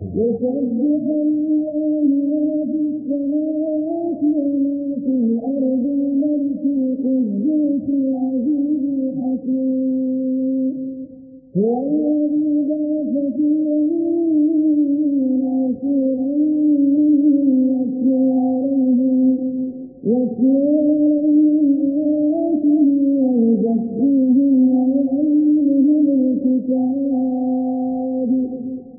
我曾经犯过的错，曾经给你的爱，如今却变成回忆里的伤心。我也不知道自己。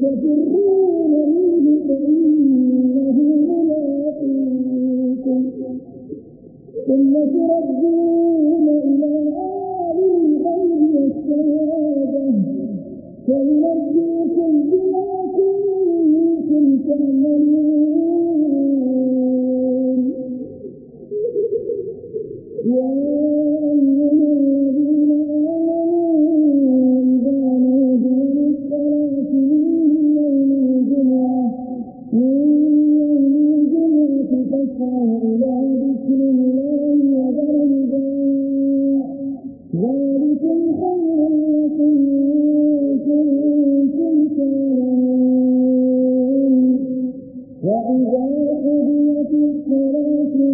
تفرون منه فإنه ملاقيكم ثم تردون